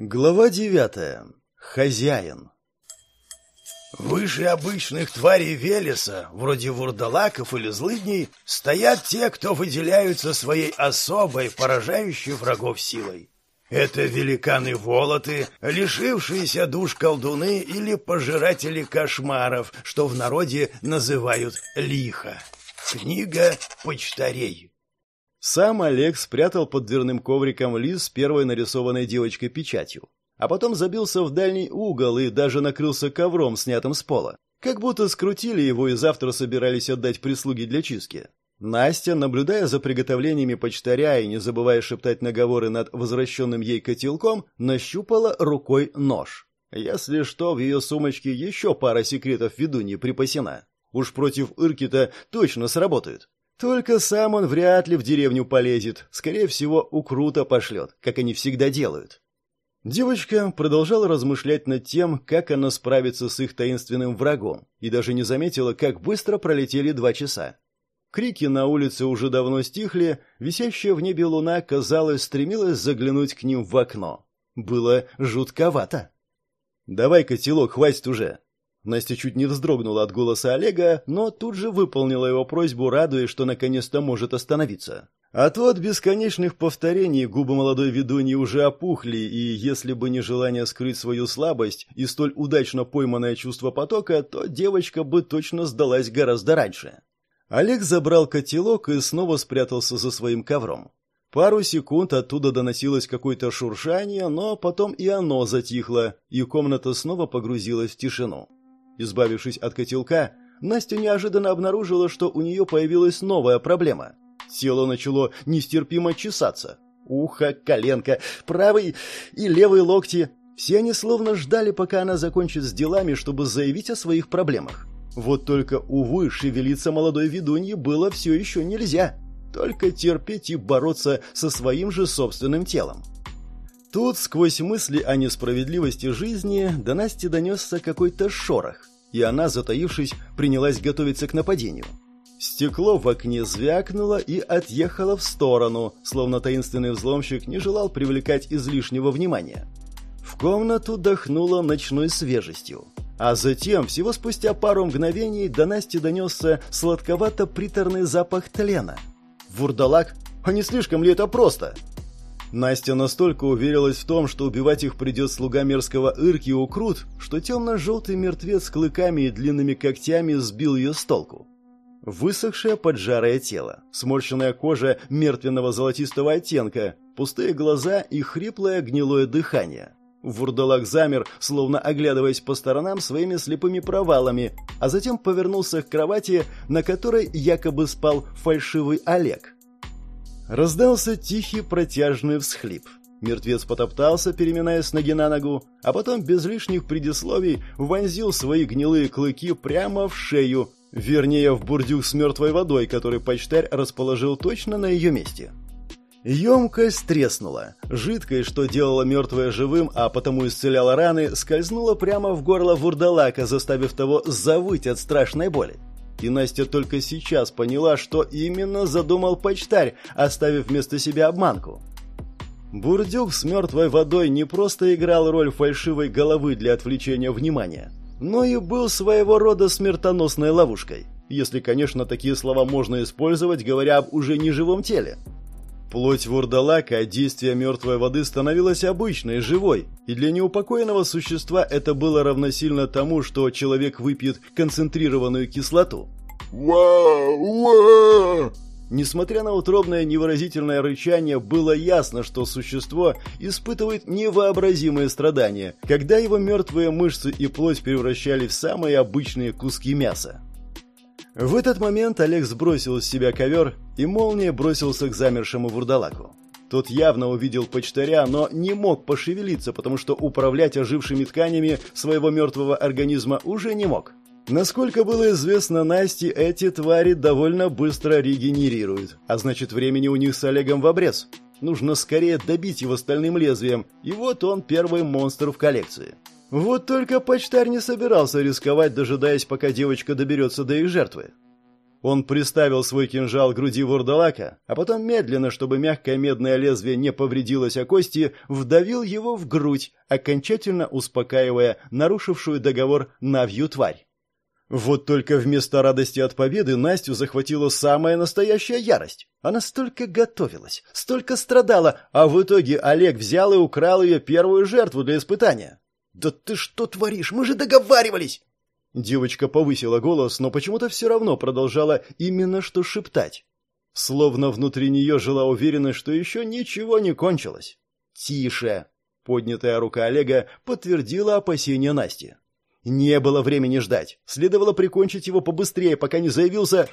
Глава девятая. Хозяин. Выше обычных тварей Велеса, вроде вурдалаков или злыдней, стоят те, кто выделяются своей особой, поражающей врагов силой. Это великаны-волоты, лишившиеся душ колдуны или пожиратели кошмаров, что в народе называют лихо. Книга почтарей. Сам Олег спрятал под дверным ковриком лист с первой нарисованной девочкой печатью, а потом забился в дальний угол и даже накрылся ковром, снятым с пола. Как будто скрутили его и завтра собирались отдать прислуге для чистки. Настя, наблюдая за приготовлениями почтаря и не забывая шептать наговоры над возвращенным ей котелком, нащупала рукой нож. Если что, в ее сумочке еще пара секретов ведуньи припасена. Уж против Иркита точно сработают. Только сам он вряд ли в деревню полезет, скорее всего, у Крута пошлет, как они всегда делают. Девочка продолжала размышлять над тем, как она справится с их таинственным врагом, и даже не заметила, как быстро пролетели два часа. Крики на улице уже давно стихли, висящая в небе луна, казалось, стремилась заглянуть к ним в окно. Было жутковато. «Давай, котелок, хватит уже!» Настя чуть не вздрогнула от голоса Олега, но тут же выполнила его просьбу, радуясь, что наконец-то может остановиться. От бесконечных повторений губы молодой ведуньи уже опухли, и если бы не желание скрыть свою слабость и столь удачно пойманное чувство потока, то девочка бы точно сдалась гораздо раньше. Олег забрал котелок и снова спрятался за своим ковром. Пару секунд оттуда доносилось какое-то шуршание, но потом и оно затихло, и комната снова погрузилась в тишину. Избавившись от котелка, Настя неожиданно обнаружила, что у нее появилась новая проблема. Тело начало нестерпимо чесаться. Ухо, коленка, правый и левый локти. Все они словно ждали, пока она закончит с делами, чтобы заявить о своих проблемах. Вот только, увы, шевелиться молодой ведунье было все еще нельзя. Только терпеть и бороться со своим же собственным телом. Тут, сквозь мысли о несправедливости жизни, до Насти донесся какой-то шорох, и она, затаившись, принялась готовиться к нападению. Стекло в окне звякнуло и отъехало в сторону, словно таинственный взломщик не желал привлекать излишнего внимания. В комнату дохнуло ночной свежестью. А затем, всего спустя пару мгновений, до Насти донесся сладковато-приторный запах тлена. «Вурдалак? А не слишком ли это просто?» Настя настолько уверилась в том, что убивать их придет слуга мерзкого Ирки Укрут, что темно-желтый мертвец с клыками и длинными когтями сбил ее с толку. Высохшее поджарое тело, сморщенная кожа мертвенного золотистого оттенка, пустые глаза и хриплое гнилое дыхание. Вурдалак замер, словно оглядываясь по сторонам своими слепыми провалами, а затем повернулся к кровати, на которой якобы спал фальшивый Олег – Раздался тихий протяжный всхлип. Мертвец потоптался, переминаясь с ноги на ногу, а потом без лишних предисловий вонзил свои гнилые клыки прямо в шею, вернее, в бурдюк с мертвой водой, который почтарь расположил точно на ее месте. Емкость треснула. Жидкость, что делала мертвое живым, а потому исцеляла раны, скользнула прямо в горло вурдалака, заставив того завыть от страшной боли. И Настя только сейчас поняла, что именно задумал почтарь, оставив вместо себя обманку. Бурдюк с мертвой водой не просто играл роль фальшивой головы для отвлечения внимания, но и был своего рода смертоносной ловушкой. Если, конечно, такие слова можно использовать, говоря об уже неживом теле. Плоть вурдалака от действия мертвой воды становилась обычной, живой, и для неупокоенного существа это было равносильно тому, что человек выпьет концентрированную кислоту. «Ва-ва!» Несмотря на утробное невыразительное рычание, было ясно, что существо испытывает невообразимые страдания, когда его мертвые мышцы и плоть превращали в самые обычные куски мяса. В этот момент Олег сбросил с себя ковер и молнией бросился к замершему вурдалаку. Тот явно увидел почтаря, но не мог пошевелиться, потому что управлять ожившими тканями своего мертвого организма уже не мог. Насколько было известно Насте, эти твари довольно быстро регенерируют, а значит времени у них с Олегом в обрез. Нужно скорее добить его стальным лезвием, и вот он первый монстр в коллекции. Вот только почтарь не собирался рисковать, дожидаясь, пока девочка доберется до их жертвы. Он приставил свой кинжал к груди вурдалака, а потом медленно, чтобы мягкое медное лезвие не повредилось о кости, вдавил его в грудь, окончательно успокаивая нарушившую договор Навью тварь. Вот только вместо радости от победы Настю захватила самая настоящая ярость. Она столько готовилась, столько страдала, а в итоге Олег взял и украл ее первую жертву для испытания. «Да ты что творишь? Мы же договаривались!» Девочка повысила голос, но почему-то все равно продолжала именно что шептать. Словно внутри нее жила уверенность, что еще ничего не кончилось. «Тише!» Поднятая рука Олега подтвердила опасения Насти. Не было времени ждать. Следовало прикончить его побыстрее, пока не заявился...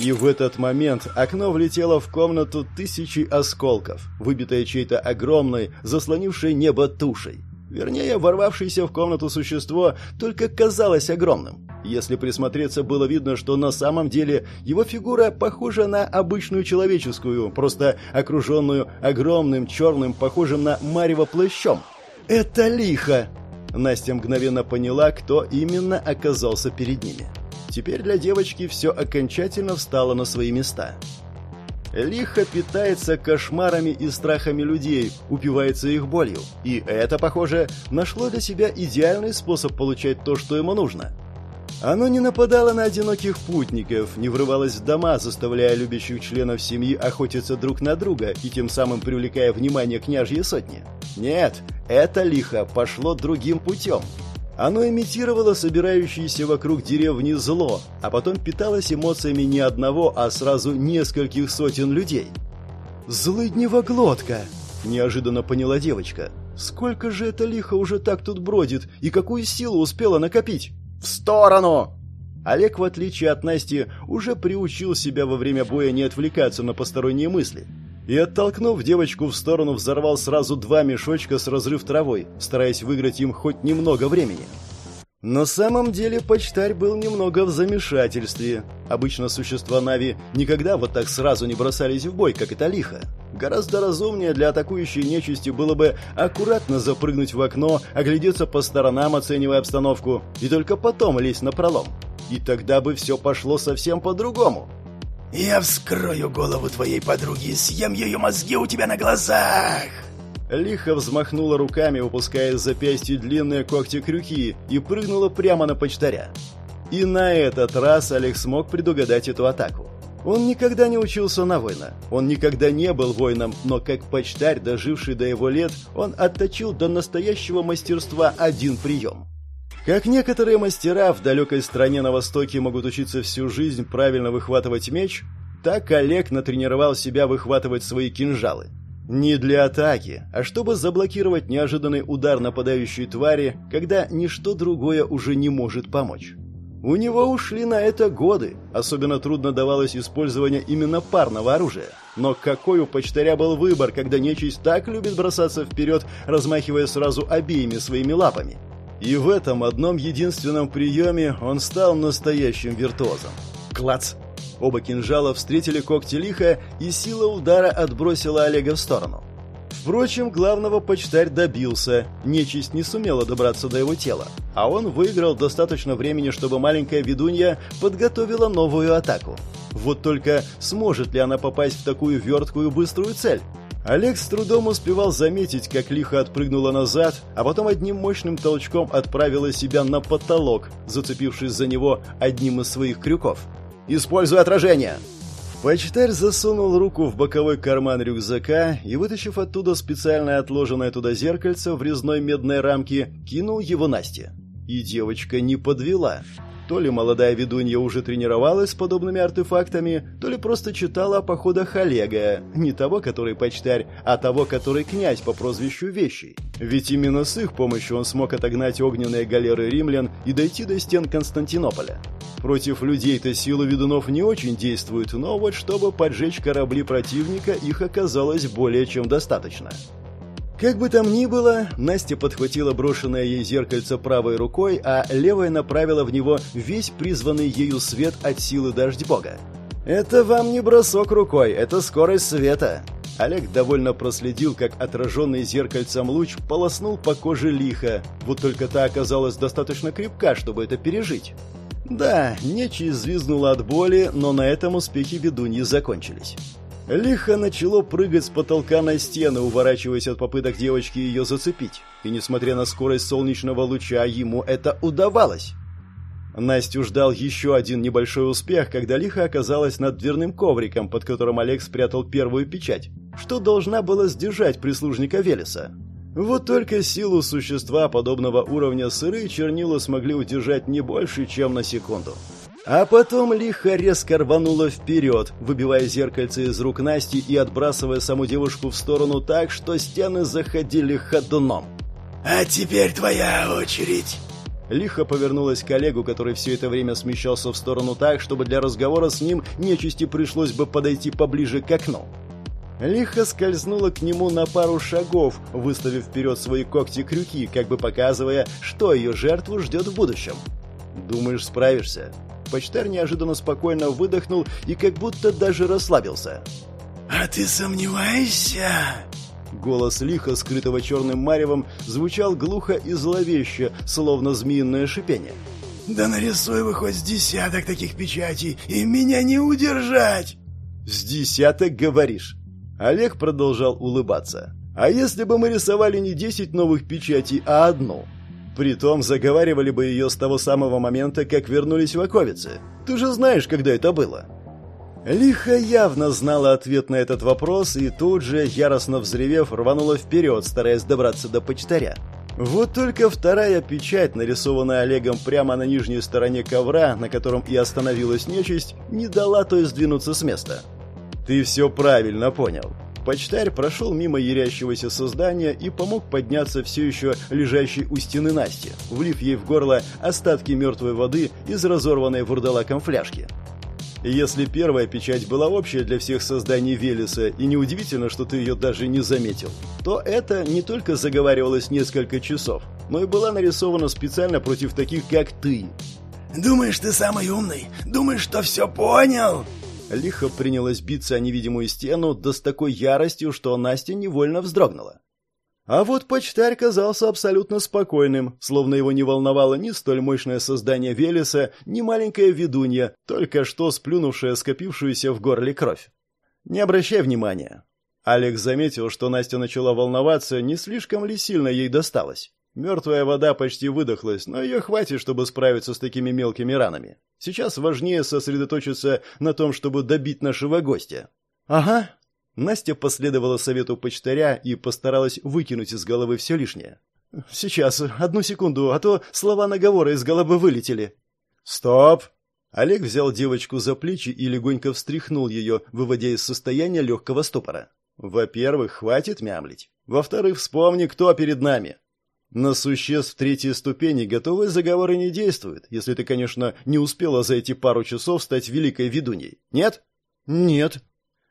И в этот момент окно влетело в комнату тысячи осколков, выбитое чьей-то огромной, заслонившей небо тушей. Вернее, ворвавшееся в комнату существо только казалось огромным. Если присмотреться, было видно, что на самом деле его фигура похожа на обычную человеческую, просто окруженную огромным черным, похожим на марево плащом. «Это лихо!» Настя мгновенно поняла, кто именно оказался перед ними. Теперь для девочки все окончательно встало на свои места. Лихо питается кошмарами и страхами людей, упивается их болью. И это, похоже, нашло для себя идеальный способ получать то, что ему нужно. Оно не нападало на одиноких путников, не врывалось в дома, заставляя любящих членов семьи охотиться друг на друга и тем самым привлекая внимание княжьей сотни. Нет, это лихо пошло другим путем. Оно имитировало собирающееся вокруг деревни зло, а потом питалось эмоциями не одного, а сразу нескольких сотен людей. «Злыднева глотка!» – неожиданно поняла девочка. «Сколько же это лихо уже так тут бродит, и какую силу успела накопить?» «В сторону!» Олег, в отличие от Насти, уже приучил себя во время боя не отвлекаться на посторонние мысли. И, оттолкнув девочку в сторону, взорвал сразу два мешочка с разрыв травой, стараясь выиграть им хоть немного времени. На самом деле почтарь был немного в замешательстве. Обычно существа Нави никогда вот так сразу не бросались в бой, как это лихо. Гораздо разумнее для атакующей нечисти было бы аккуратно запрыгнуть в окно, оглядеться по сторонам, оценивая обстановку, и только потом лезть на пролом. И тогда бы все пошло совсем по-другому. «Я вскрою голову твоей подруги и съем ее мозги у тебя на глазах!» Лихо взмахнула руками, выпуская из запястья длинные когти-крюки, и прыгнула прямо на почтаря. И на этот раз Олег смог предугадать эту атаку. Он никогда не учился на воина. Он никогда не был воином, но как почтарь, доживший до его лет, он отточил до настоящего мастерства один прием. Как некоторые мастера в далекой стране на Востоке могут учиться всю жизнь правильно выхватывать меч, так Олег натренировал себя выхватывать свои кинжалы. Не для атаки, а чтобы заблокировать неожиданный удар нападающей твари, когда ничто другое уже не может помочь. У него ушли на это годы. Особенно трудно давалось использование именно парного оружия. Но какой у почтаря был выбор, когда нечисть так любит бросаться вперед, размахивая сразу обеими своими лапами? И в этом одном единственном приеме он стал настоящим виртуозом. Клац! Оба кинжала встретили когти лиха, и сила удара отбросила Олега в сторону. Впрочем, главного почтарь добился. Нечисть не сумела добраться до его тела. А он выиграл достаточно времени, чтобы маленькая ведунья подготовила новую атаку. Вот только сможет ли она попасть в такую верткую быструю цель? Олег с трудом успевал заметить, как лихо отпрыгнула назад, а потом одним мощным толчком отправила себя на потолок, зацепившись за него одним из своих крюков. «Используй отражение!» Почтарь засунул руку в боковой карман рюкзака и, вытащив оттуда специально отложенное туда зеркальце в резной медной рамке, кинул его Насте. И девочка не подвела. То ли молодая ведунья уже тренировалась с подобными артефактами, то ли просто читала о походах Олега, не того, который почтарь, а того, который князь по прозвищу Вещий. Ведь именно с их помощью он смог отогнать огненные галеры римлян и дойти до стен Константинополя. Против людей-то силы ведунов не очень действуют, но вот чтобы поджечь корабли противника, их оказалось более чем достаточно. Как бы там ни было, Настя подхватила брошенное ей зеркальце правой рукой, а левой направила в него весь призванный ею свет от силы дождь бога. «Это вам не бросок рукой, это скорость света!» Олег довольно проследил, как отраженный зеркальцем луч полоснул по коже лихо, вот только та оказалась достаточно крепка, чтобы это пережить. Да, нечисть взвизгнула от боли, но на этом успехи ведуньи закончились. Лихо начало прыгать с потолка на стены, уворачиваясь от попыток девочки ее зацепить. И несмотря на скорость солнечного луча, ему это удавалось. Настю ждал еще один небольшой успех, когда лихо оказалась над дверным ковриком, под которым Олег спрятал первую печать, что должна была сдержать прислужника Велеса. Вот только силу существа подобного уровня сыры чернила смогли удержать не больше, чем на секунду. А потом лихо резко рванула вперед, выбивая зеркальце из рук Насти и отбрасывая саму девушку в сторону так, что стены заходили ходуном. «А теперь твоя очередь!» Лихо повернулась к коллегу, который все это время смещался в сторону так, чтобы для разговора с ним нечисти пришлось бы подойти поближе к окну. Лихо скользнула к нему на пару шагов, выставив вперед свои когти-крюки, как бы показывая, что ее жертву ждет в будущем. «Думаешь, справишься?» Почтарь неожиданно спокойно выдохнул и как будто даже расслабился. «А ты сомневаешься?» Голос лиха, скрытого черным маревом, звучал глухо и зловеще, словно змеиное шипение. «Да нарисуй вы хоть с десяток таких печатей, и меня не удержать!» «С десяток, говоришь?» Олег продолжал улыбаться. «А если бы мы рисовали не десять новых печатей, а одну?» Притом заговаривали бы ее с того самого момента, как вернулись в Оковицы. Ты же знаешь, когда это было. Лиха явно знала ответ на этот вопрос и тут же, яростно взревев, рванула вперед, стараясь добраться до почтаря. Вот только вторая печать, нарисованная Олегом прямо на нижней стороне ковра, на котором и остановилась нечисть, не дала той сдвинуться с места. «Ты все правильно понял. Почтарь прошел мимо ярящегося создания и помог подняться все еще лежащей у стены Насти, влив ей в горло остатки мертвой воды из разорванной вурдалаком фляжки. Если первая печать была общая для всех созданий Велеса, и неудивительно, что ты ее даже не заметил, то это не только заговаривалось несколько часов, но и была нарисована специально против таких, как ты. «Думаешь, ты самый умный? Думаешь, что все понял?» Лихо принялась биться о невидимую стену, да с такой яростью, что Настя невольно вздрогнула. А вот почтарь казался абсолютно спокойным, словно его не волновало ни столь мощное создание Велеса, ни маленькая ведунья, только что сплюнувшая скопившуюся в горле кровь. Не обращай внимания. Алекс заметил, что Настя начала волноваться, не слишком ли сильно ей досталось. Мертвая вода почти выдохлась, но ее хватит, чтобы справиться с такими мелкими ранами. Сейчас важнее сосредоточиться на том, чтобы добить нашего гостя. Ага. Настя последовала совету почтаря и постаралась выкинуть из головы все лишнее. Сейчас, одну секунду, а то слова наговора из головы вылетели. Стоп. Олег взял девочку за плечи и легонько встряхнул ее, выводя из состояния легкого ступора. Во-первых, хватит мямлить. Во-вторых, вспомни, кто перед нами. На существ третьей ступени готовые заговоры не действуют, если ты, конечно, не успела за эти пару часов стать великой ведуньей. Нет? Нет.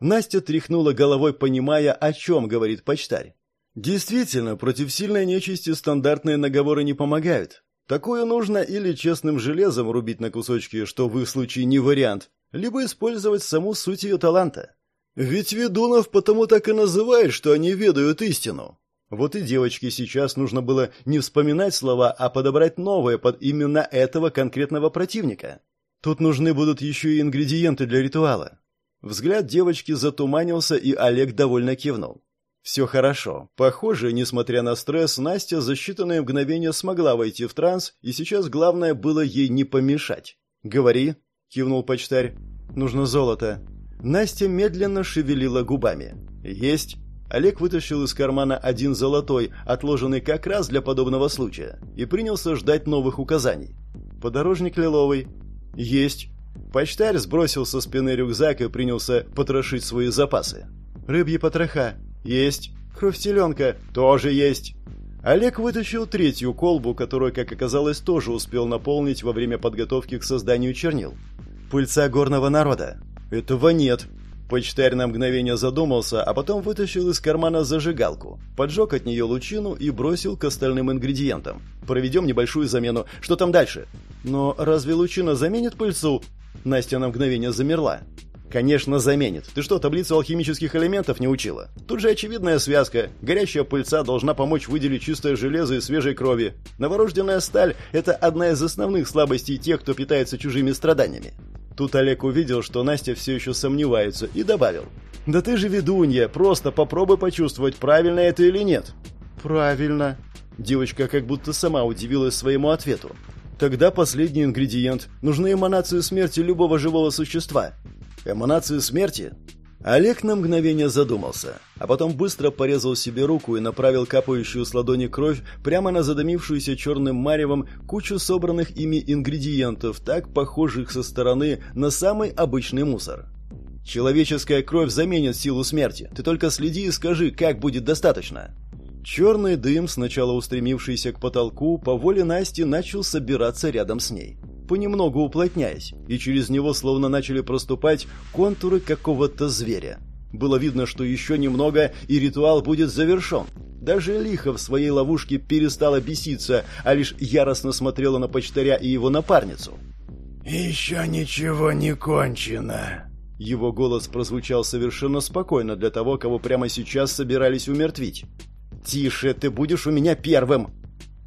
Настя тряхнула головой, понимая, о чем говорит почтарь. Действительно, против сильной нечисти стандартные наговоры не помогают. Такое нужно или честным железом рубить на кусочки, что в их случае не вариант, либо использовать саму суть ее таланта. Ведь ведунов потому так и называют, что они ведают истину. Вот и девочке сейчас нужно было не вспоминать слова, а подобрать новые под именно этого конкретного противника. Тут нужны будут еще и ингредиенты для ритуала. Взгляд девочки затуманился, и Олег довольно кивнул. Все хорошо. Похоже, несмотря на стресс, Настя за считанные мгновения смогла войти в транс, и сейчас главное было ей не помешать. «Говори», — кивнул почтарь. «Нужно золото». Настя медленно шевелила губами. «Есть». Олег вытащил из кармана один золотой, отложенный как раз для подобного случая, и принялся ждать новых указаний. Подорожник лиловый. Есть. Почтарь сбросил со спины рюкзак и принялся потрошить свои запасы. Рыбьи потроха. Есть. Кровь теленка. Тоже есть. Олег вытащил третью колбу, которую, как оказалось, тоже успел наполнить во время подготовки к созданию чернил. Пыльца горного народа. Этого нет. Почтарь на мгновение задумался, а потом вытащил из кармана зажигалку, поджег от нее лучину и бросил к остальным ингредиентам. «Проведем небольшую замену. Что там дальше?» «Но разве лучина заменит пыльцу?» Настя на мгновение замерла. Конечно, заменит. Ты что, таблицу алхимических элементов не учила? Тут же очевидная связка. Горящая пыльца должна помочь выделить чистое железо из свежей крови. Новорожденная сталь – это одна из основных слабостей тех, кто питается чужими страданиями. Тут Олег увидел, что Настя все еще сомневается, и добавил. «Да ты же ведунья, просто попробуй почувствовать, правильно это или нет». «Правильно». Девочка как будто сама удивилась своему ответу. «Тогда последний ингредиент. Нужны эманации смерти любого живого существа». «Эманации смерти?» Олег на мгновение задумался, а потом быстро порезал себе руку и направил капающую с ладони кровь прямо на задымившуюся черным маревом кучу собранных ими ингредиентов, так похожих со стороны на самый обычный мусор. «Человеческая кровь заменит силу смерти. Ты только следи и скажи, как будет достаточно». Черный дым, сначала устремившийся к потолку, по воле Насти начал собираться рядом с ней понемногу уплотняясь, и через него словно начали проступать контуры какого-то зверя. Было видно, что еще немного, и ритуал будет завершен. Даже Лиха в своей ловушке перестала беситься, а лишь яростно смотрела на почтаря и его напарницу. «Еще ничего не кончено». Его голос прозвучал совершенно спокойно для того, кого прямо сейчас собирались умертвить. «Тише, ты будешь у меня первым!»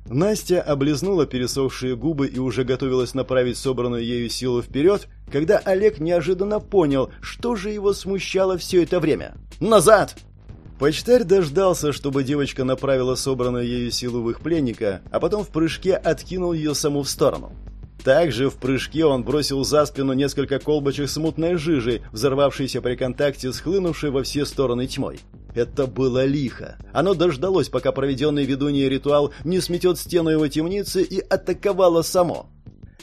Настя облизнула пересохшие губы и уже готовилась направить собранную ею силу вперед, когда Олег неожиданно понял, что же его смущало все это время. «Назад!» Почтарь дождался, чтобы девочка направила собранную ею силу в их пленника, а потом в прыжке откинул ее саму в сторону. Также в прыжке он бросил за спину несколько колбочек с мутной жижей, взорвавшейся при контакте с хлынувшей во все стороны тьмой. Это было лихо. Оно дождалось, пока проведенный ведуньей ритуал не сметет стену его темницы и атаковало само.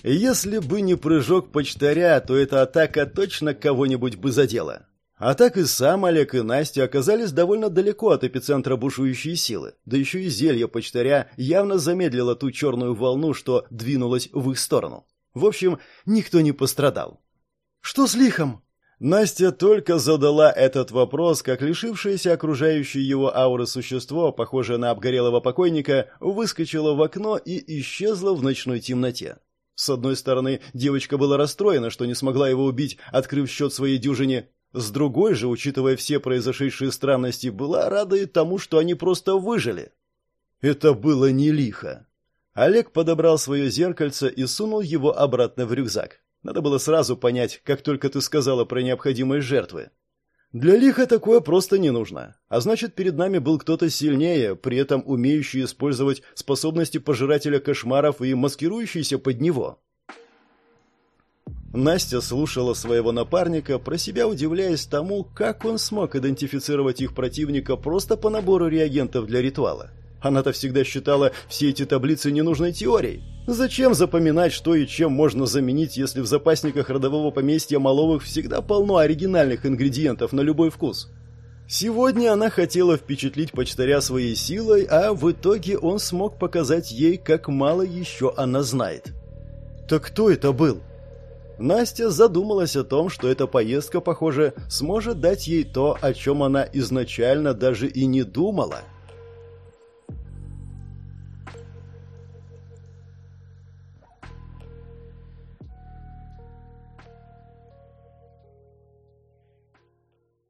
Если бы не прыжок почтаря, то эта атака точно кого-нибудь бы задела. А так и сам Олег и Настя оказались довольно далеко от эпицентра бушующей силы. Да еще и зелье почтаря явно замедлило ту черную волну, что двинулась в их сторону. В общем, никто не пострадал. «Что с лихом?» Настя только задала этот вопрос, как лишившееся окружающей его ауры существо, похожее на обгорелого покойника, выскочило в окно и исчезло в ночной темноте. С одной стороны, девочка была расстроена, что не смогла его убить, открыв счет своей дюжине. С другой же, учитывая все произошедшие странности, была рада и тому, что они просто выжили. Это было не лихо. Олег подобрал свое зеркальце и сунул его обратно в рюкзак. Надо было сразу понять, как только ты сказала про необходимость жертвы. Для лиха такое просто не нужно. А значит, перед нами был кто-то сильнее, при этом умеющий использовать способности пожирателя кошмаров и маскирующийся под него. Настя слушала своего напарника, про себя удивляясь тому, как он смог идентифицировать их противника просто по набору реагентов для ритуала. Она-то всегда считала все эти таблицы ненужной теорией. Зачем запоминать, что и чем можно заменить, если в запасниках родового поместья Маловых всегда полно оригинальных ингредиентов на любой вкус? Сегодня она хотела впечатлить почтаря своей силой, а в итоге он смог показать ей, как мало еще она знает. Так кто это был? Настя задумалась о том, что эта поездка, похоже, сможет дать ей то, о чем она изначально даже и не думала –